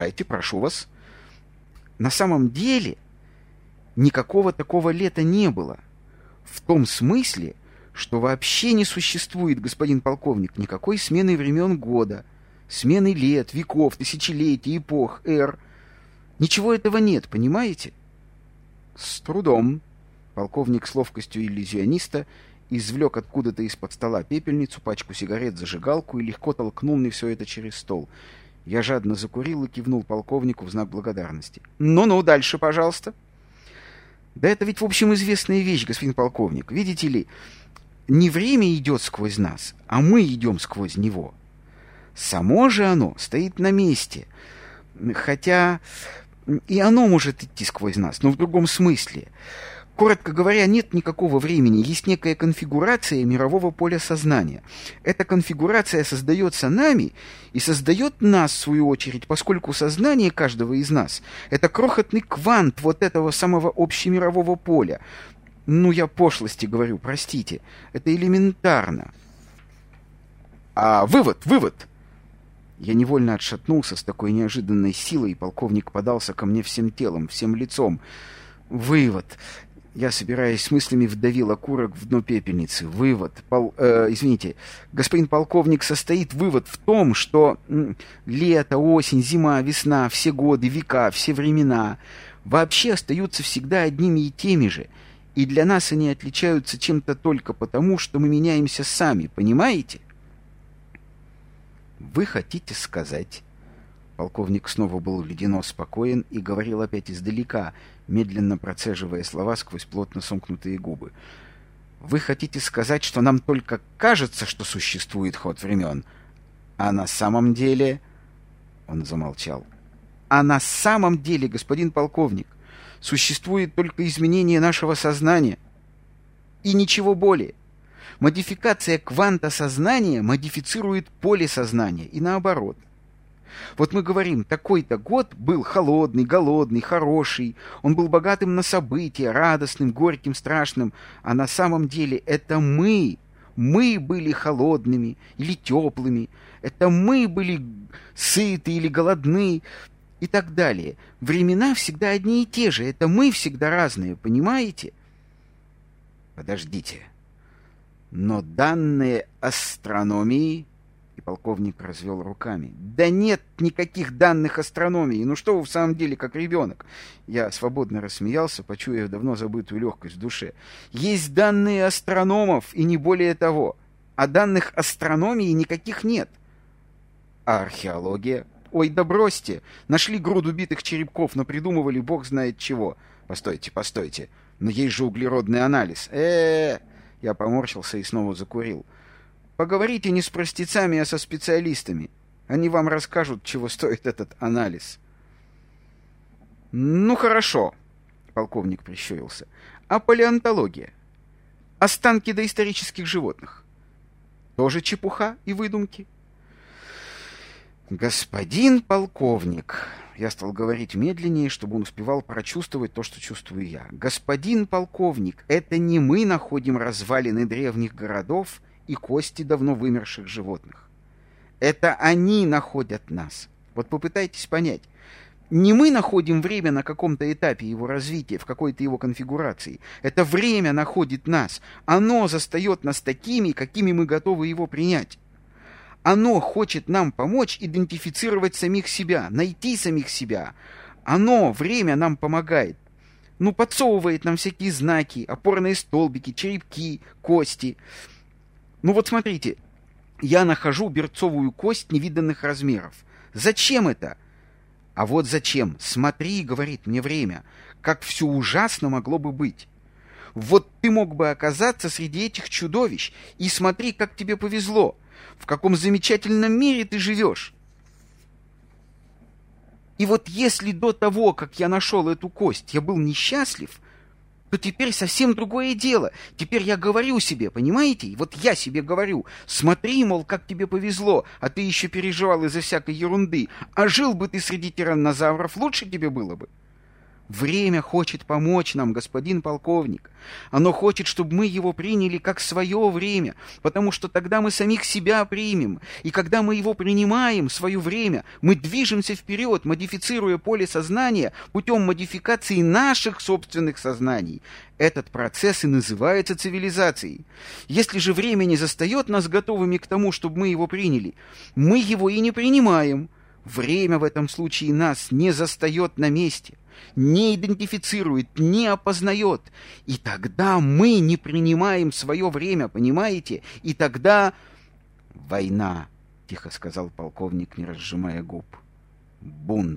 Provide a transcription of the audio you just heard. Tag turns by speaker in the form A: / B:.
A: Дайте, прошу вас. На самом деле никакого такого лета не было. В том смысле, что вообще не существует, господин полковник, никакой смены времен года, смены лет, веков, тысячелетий, эпох, эр. Ничего этого нет, понимаете? С трудом. Полковник с ловкостью иллюзиониста извлек откуда-то из-под стола пепельницу, пачку сигарет, зажигалку и легко толкнул мне все это через стол. Я жадно закурил и кивнул полковнику в знак благодарности. «Ну-ну, дальше, пожалуйста». «Да это ведь, в общем, известная вещь, господин полковник. Видите ли, не время идет сквозь нас, а мы идем сквозь него. Само же оно стоит на месте. Хотя и оно может идти сквозь нас, но в другом смысле. Коротко говоря, нет никакого времени, есть некая конфигурация мирового поля сознания. Эта конфигурация создается нами и создает нас, в свою очередь, поскольку сознание каждого из нас — это крохотный квант вот этого самого общемирового поля. Ну, я пошлости говорю, простите. Это элементарно. А вывод, вывод! Я невольно отшатнулся с такой неожиданной силой, и полковник подался ко мне всем телом, всем лицом. Вывод. Я, собираясь с мыслями, вдавил окурок в дно пепельницы. Вывод. Пол, э, извините, господин полковник, состоит вывод в том, что м, лето, осень, зима, весна, все годы, века, все времена вообще остаются всегда одними и теми же. И для нас они отличаются чем-то только потому, что мы меняемся сами, понимаете? Вы хотите сказать... Полковник снова был ледяно спокоен и говорил опять издалека, медленно процеживая слова сквозь плотно сомкнутые губы. «Вы хотите сказать, что нам только кажется, что существует ход времен, а на самом деле...» Он замолчал. «А на самом деле, господин полковник, существует только изменение нашего сознания и ничего более. Модификация кванта сознания модифицирует поле сознания и наоборот. Вот мы говорим, такой-то год был холодный, голодный, хороший, он был богатым на события, радостным, горьким, страшным, а на самом деле это мы, мы были холодными или теплыми, это мы были сыты или голодны и так далее. Времена всегда одни и те же, это мы всегда разные, понимаете? Подождите. Но данные астрономии и полковник развел руками. «Да нет никаких данных астрономии! Ну что вы в самом деле, как ребенок?» Я свободно рассмеялся, почуяв давно забытую легкость в душе. «Есть данные астрономов, и не более того. А данных астрономии никаких нет. А археология? Ой, да бросьте! Нашли груду битых черепков, но придумывали бог знает чего. Постойте, постойте. Но есть же углеродный анализ. э э Я поморщился и снова закурил. — Поговорите не с простецами, а со специалистами. Они вам расскажут, чего стоит этот анализ. Ну хорошо, полковник прищурился. А палеонтология? Останки доисторических животных? Тоже чепуха и выдумки? Господин полковник, я стал говорить медленнее, чтобы он успевал прочувствовать то, что чувствую я. Господин полковник, это не мы находим развалины древних городов и кости давно вымерших животных. Это они находят нас. Вот попытайтесь понять. Не мы находим время на каком-то этапе его развития, в какой-то его конфигурации. Это время находит нас. Оно застает нас такими, какими мы готовы его принять. Оно хочет нам помочь идентифицировать самих себя, найти самих себя. Оно, время, нам помогает. Ну, подсовывает нам всякие знаки, опорные столбики, черепки, кости. Ну вот смотрите, я нахожу берцовую кость невиданных размеров. Зачем это? А вот зачем? Смотри, говорит мне время, как все ужасно могло бы быть. Вот ты мог бы оказаться среди этих чудовищ, и смотри, как тебе повезло, в каком замечательном мире ты живешь. И вот если до того, как я нашел эту кость, я был несчастлив, то теперь совсем другое дело. Теперь я говорю себе, понимаете? Вот я себе говорю, смотри, мол, как тебе повезло, а ты еще переживал из-за всякой ерунды. А жил бы ты среди тираннозавров, лучше тебе было бы. Время хочет помочь нам, господин полковник. Оно хочет, чтобы мы его приняли как свое время, потому что тогда мы самих себя примем. И когда мы его принимаем, свое время, мы движемся вперед, модифицируя поле сознания путем модификации наших собственных сознаний. Этот процесс и называется цивилизацией. Если же время не застает нас готовыми к тому, чтобы мы его приняли, мы его и не принимаем. Время в этом случае нас не застает на месте – не идентифицирует, не опознает. И тогда мы не принимаем свое время, понимаете? И тогда война, тихо сказал полковник, не разжимая губ. Бунт.